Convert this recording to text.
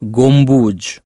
Gombuj.